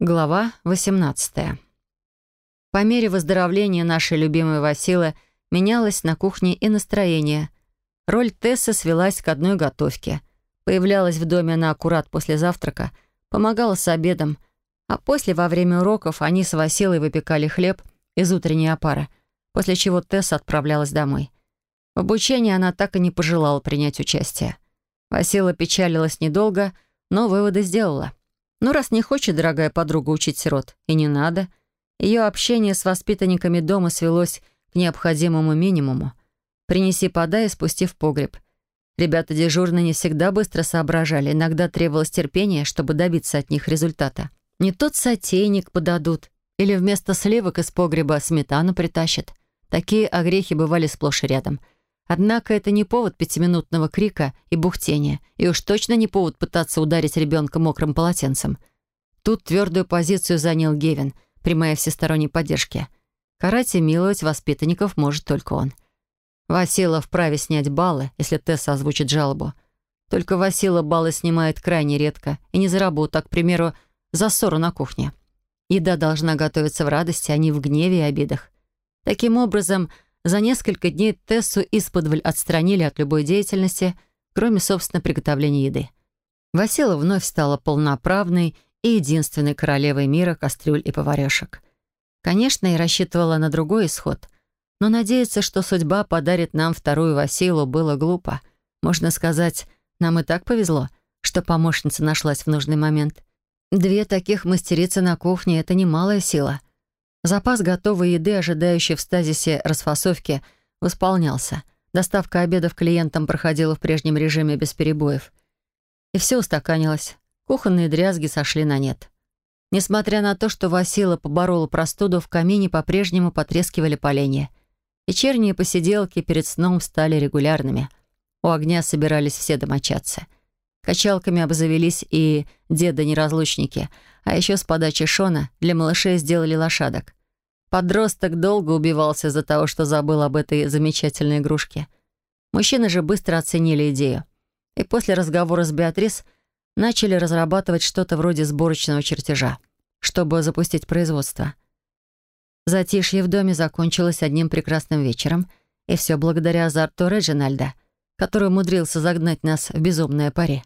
Глава 18. По мере выздоровления нашей любимой Василы менялось на кухне и настроение. Роль Тессы свелась к одной готовке. Появлялась в доме она аккурат после завтрака, помогала с обедом, а после, во время уроков, они с Василой выпекали хлеб из утренней опары, после чего Тесса отправлялась домой. В обучении она так и не пожелала принять участие. Васила печалилась недолго, но выводы сделала. Ну, раз не хочет дорогая подруга учить сирот, и не надо. Ее общение с воспитанниками дома свелось к необходимому минимуму. «Принеси, подай» и спусти в погреб. Ребята дежурные не всегда быстро соображали, иногда требовалось терпения, чтобы добиться от них результата. Не тот сотейник подадут, или вместо сливок из погреба сметану притащат. Такие огрехи бывали сплошь и рядом — Однако это не повод пятиминутного крика и бухтения, и уж точно не повод пытаться ударить ребенка мокрым полотенцем. Тут твердую позицию занял Гевин, прямая всесторонней поддержки. Карать и миловать воспитанников может только он. Васила вправе снять баллы, если Тесса озвучит жалобу. Только Васила баллы снимает крайне редко, и не за работу, а, к примеру, за ссору на кухне. Еда должна готовиться в радости, а не в гневе и обидах. Таким образом, за несколько дней Тессу исподволь отстранили от любой деятельности, кроме, собственно, приготовления еды. Васила вновь стала полноправной и единственной королевой мира кастрюль и поварешек. Конечно, и рассчитывала на другой исход, но надеяться, что судьба подарит нам вторую Василу, было глупо. Можно сказать, нам и так повезло, что помощница нашлась в нужный момент. Две таких мастерицы на кухне — это немалая сила — Запас готовой еды, ожидающей в стазисе расфасовки, восполнялся. Доставка обедов клиентам проходила в прежнем режиме без перебоев. И все устаканилось. Кухонные дрязги сошли на нет. Несмотря на то, что Васила поборола простуду, в камине по-прежнему потрескивали поленья. Вечерние посиделки перед сном стали регулярными. У огня собирались все домочадцы. Качалками обзавелись и деда-неразлучники, а еще с подачи Шона для малышей сделали лошадок. Подросток долго убивался из-за того, что забыл об этой замечательной игрушке. Мужчины же быстро оценили идею. И после разговора с Беатрис начали разрабатывать что-то вроде сборочного чертежа, чтобы запустить производство. Затишье в доме закончилось одним прекрасным вечером, и все благодаря азарту Реджинальда, который умудрился загнать нас в безумное паре.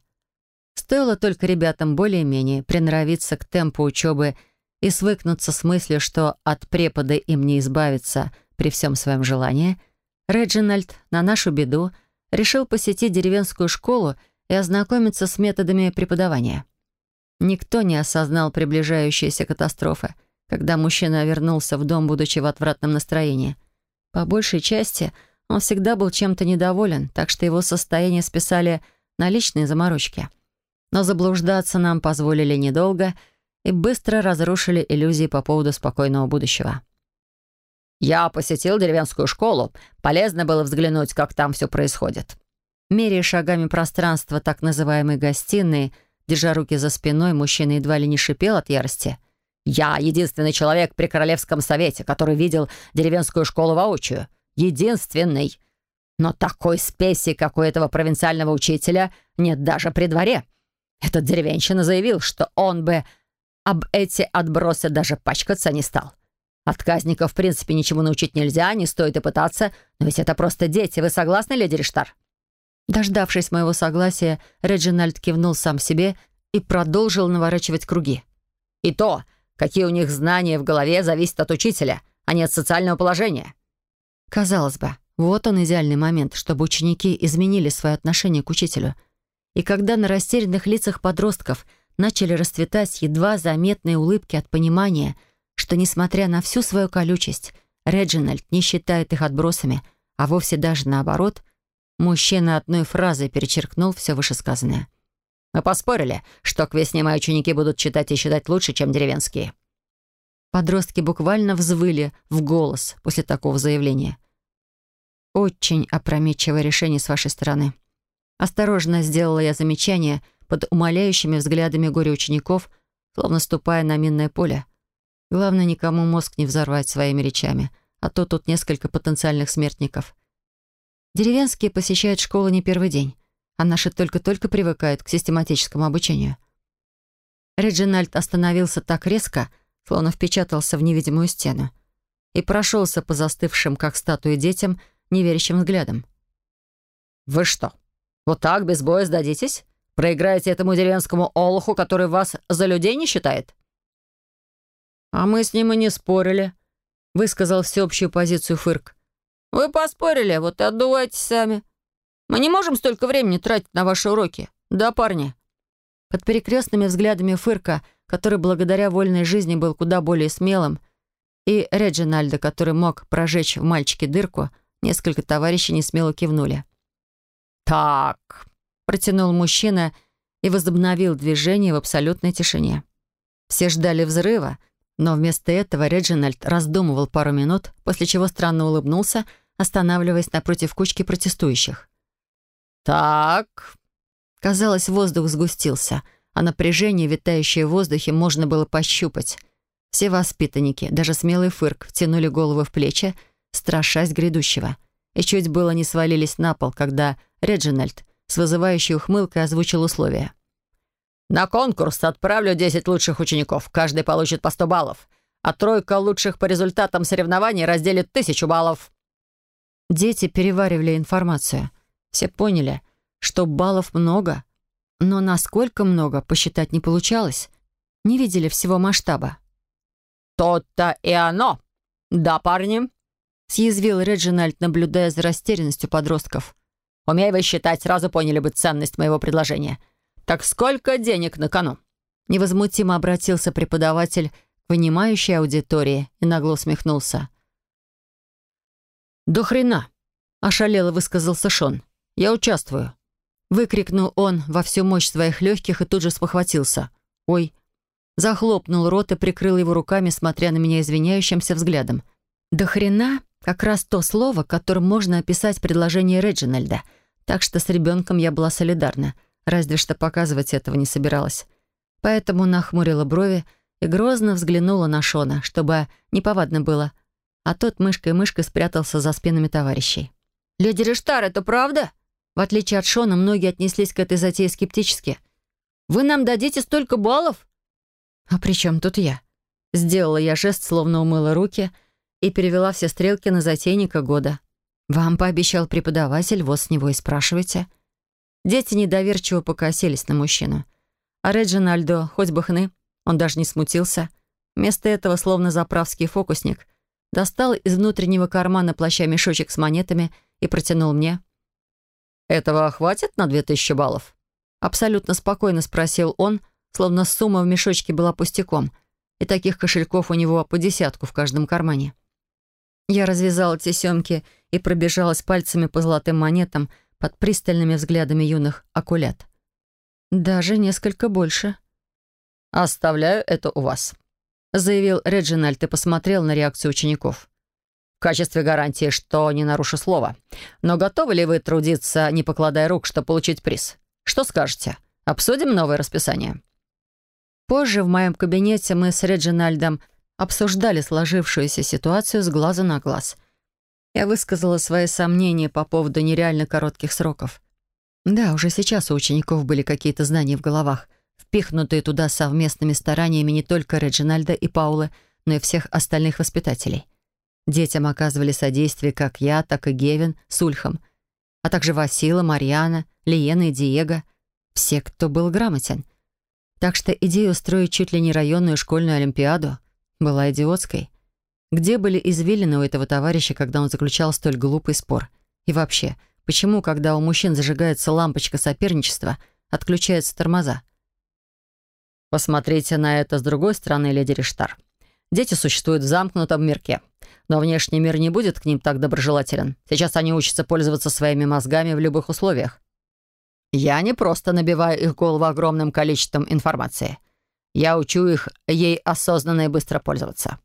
Стоило только ребятам более-менее приноровиться к темпу учебы и свыкнуться с мыслью, что от препода им не избавиться при всем своем желании, Реджинальд на нашу беду решил посетить деревенскую школу и ознакомиться с методами преподавания. Никто не осознал приближающейся катастрофы, когда мужчина вернулся в дом, будучи в отвратном настроении. По большей части он всегда был чем-то недоволен, так что его состояние списали на личные заморочки — но заблуждаться нам позволили недолго и быстро разрушили иллюзии по поводу спокойного будущего. «Я посетил деревенскую школу. Полезно было взглянуть, как там все происходит». Меряя шагами пространства так называемой гостиной, держа руки за спиной, мужчина едва ли не шипел от ярости. «Я единственный человек при Королевском совете, который видел деревенскую школу воочию. Единственный. Но такой спеси, как у этого провинциального учителя, нет даже при дворе. Этот деревенщина заявил, что он бы об эти отбросы даже пачкаться не стал. Отказников, в принципе, ничему научить нельзя, не стоит и пытаться, но ведь это просто дети. Вы согласны, леди Риштар?» Дождавшись моего согласия, Реджинальд кивнул сам себе и продолжил наворачивать круги. «И то, какие у них знания в голове, зависит от учителя, а не от социального положения». Казалось бы, вот он идеальный момент, чтобы ученики изменили свое отношение к учителю — и когда на растерянных лицах подростков начали расцветать едва заметные улыбки от понимания, что, несмотря на всю свою колючесть, Реджинальд не считает их отбросами, а вовсе даже наоборот, мужчина одной фразой перечеркнул все вышесказанное. «Мы поспорили, что к весне мои ученики будут читать и считать лучше, чем деревенские». Подростки буквально взвыли в голос после такого заявления. «Очень опрометчивое решение с вашей стороны», Осторожно сделала я замечание под умоляющими взглядами горе-учеников, словно ступая на минное поле. Главное, никому мозг не взорвать своими речами, а то тут несколько потенциальных смертников. Деревенские посещают школу не первый день, а наши только-только привыкают к систематическому обучению. Реджинальд остановился так резко, словно впечатался в невидимую стену, и прошелся по застывшим, как статуи, детям, неверящим взглядом. «Вы что, вот так без боя сдадитесь? Проиграете этому деревенскому олуху, который вас за людей не считает?» «А мы с ним и не спорили», — высказал всеобщую позицию Фырк. «Вы поспорили, вот и отдувайтесь сами. Мы не можем столько времени тратить на ваши уроки. Да, парни?» Под перекрестными взглядами Фырка, который благодаря вольной жизни был куда более смелым, и Реджинальда, который мог прожечь в мальчике дырку, несколько товарищей несмело кивнули. «Так», — протянул мужчина и возобновил движение в абсолютной тишине. Все ждали взрыва, но вместо этого Реджинальд раздумывал пару минут, после чего странно улыбнулся, останавливаясь напротив кучки протестующих. «Так...» Казалось, воздух сгустился, а напряжение, витающее в воздухе, можно было пощупать. Все воспитанники, даже смелый фырк, втянули головы в плечи, страшась грядущего. И чуть было не свалились на пол, когда Реджинальд с вызывающей ухмылкой озвучил условия. «На конкурс отправлю 10 лучших учеников. Каждый получит по 100 баллов. А тройка лучших по результатам соревнований разделит тысячу баллов». Дети переваривали информацию. Все поняли, что баллов много, но насколько много, посчитать не получалось. Не видели всего масштаба. «То-то и оно! Да, парни?» Съязвил Реджинальд, наблюдая за растерянностью подростков. «Умей вы считать, сразу поняли бы ценность моего предложения. Так сколько денег на кону?» Невозмутимо обратился преподаватель к понимающей аудитории и нагло усмехнулся. «До хрена!» — ошалело высказался Шон. «Я участвую!» Выкрикнул он во всю мощь своих легких и тут же спохватился. «Ой!» Захлопнул рот и прикрыл его руками, смотря на меня извиняющимся взглядом. «До хрена?» Как раз то слово, которым можно описать предложение Реджинальда. Так что с ребенком я была солидарна, разве что показывать этого не собиралась. Поэтому нахмурила брови и грозно взглянула на Шона, чтобы неповадно было. А тот мышкой-мышкой спрятался за спинами товарищей. «Леди Рештар, это правда?» В отличие от Шона, многие отнеслись к этой затее скептически. «Вы нам дадите столько баллов?» «А при чем тут я?» Сделала я жест, словно умыла руки — и перевела все стрелки на затейника года. «Вам пообещал преподаватель, вот с него и спрашивайте». Дети недоверчиво покосились на мужчину. А Реджинальдо, хоть бы хны, он даже не смутился. Вместо этого, словно заправский фокусник, достал из внутреннего кармана плаща мешочек с монетами и протянул мне. «Этого хватит на две тысячи баллов?» Абсолютно спокойно спросил он, словно сумма в мешочке была пустяком, и таких кошельков у него по десятку в каждом кармане. Я развязала тесемки и пробежалась пальцами по золотым монетам под пристальными взглядами юных акулят. Даже несколько больше. «Оставляю это у вас», — заявил Реджинальд и посмотрел на реакцию учеников. «В качестве гарантии, что не нарушу слова. Но готовы ли вы трудиться, не покладая рук, чтобы получить приз? Что скажете? Обсудим новое расписание?» Позже в моем кабинете мы с Реджинальдом обсуждали сложившуюся ситуацию с глаза на глаз. Я высказала свои сомнения по поводу нереально коротких сроков. Да, уже сейчас у учеников были какие-то знания в головах, впихнутые туда совместными стараниями не только Реджинальда и Паулы, но и всех остальных воспитателей. Детям оказывали содействие как я, так и Гевин с Ульхом, а также Васила, Марьяна, Лиена и Диего. Все, кто был грамотен. Так что идея устроить чуть ли не районную школьную олимпиаду была идиотской. Где были извилины у этого товарища, когда он заключал столь глупый спор? И вообще, почему, когда у мужчин зажигается лампочка соперничества, отключаются тормоза? Посмотрите на это с другой стороны, леди Риштар. Дети существуют в замкнутом мирке, но внешний мир не будет к ним так доброжелателен. Сейчас они учатся пользоваться своими мозгами в любых условиях. Я не просто набиваю их голову огромным количеством информации — я учу их ей осознанно и быстро пользоваться.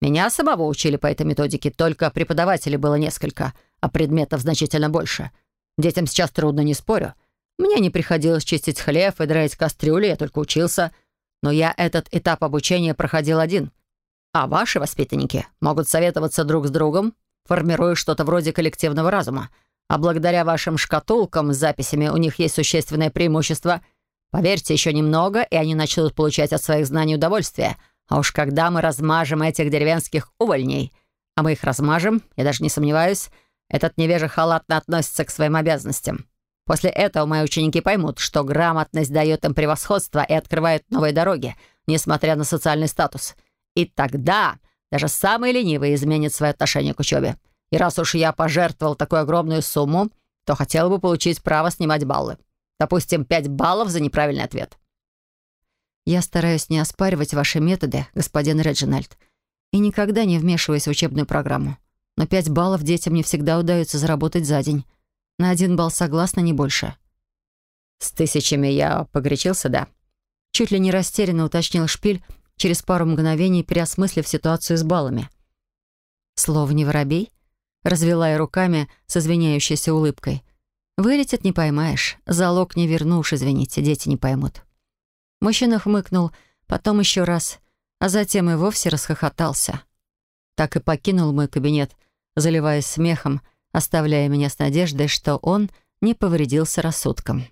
Меня самого учили по этой методике, только преподавателей было несколько, а предметов значительно больше. Детям сейчас трудно, не спорю. Мне не приходилось чистить хлеб и драить кастрюли, я только учился. Но я этот этап обучения проходил один. А ваши воспитанники могут советоваться друг с другом, формируя что-то вроде коллективного разума. А благодаря вашим шкатулкам с записями у них есть существенное преимущество — Поверьте, еще немного, и они начнут получать от своих знаний удовольствие. А уж когда мы размажем этих деревенских увольней, а мы их размажем, я даже не сомневаюсь, этот невежа халатно относится к своим обязанностям. После этого мои ученики поймут, что грамотность дает им превосходство и открывает новые дороги, несмотря на социальный статус. И тогда даже самый ленивый изменит свое отношение к учебе. И раз уж я пожертвовал такую огромную сумму, то хотел бы получить право снимать баллы. Допустим, 5 баллов за неправильный ответ. Я стараюсь не оспаривать ваши методы, господин Реджинальд, и никогда не вмешиваюсь в учебную программу. Но 5 баллов детям не всегда удается заработать за день. На один балл согласна, не больше. С тысячами я погорячился, да? Чуть ли не растерянно уточнил Шпиль, через пару мгновений переосмыслив ситуацию с баллами. Слово не воробей? Развела я руками с извиняющейся улыбкой. Вылетит не поймаешь. Залог не вернушь, извините, дети не поймут. Мужчина хмыкнул, потом еще раз, а затем и вовсе расхохотался. Так и покинул мой кабинет, заливаясь смехом, оставляя меня с надеждой, что он не повредился рассудком.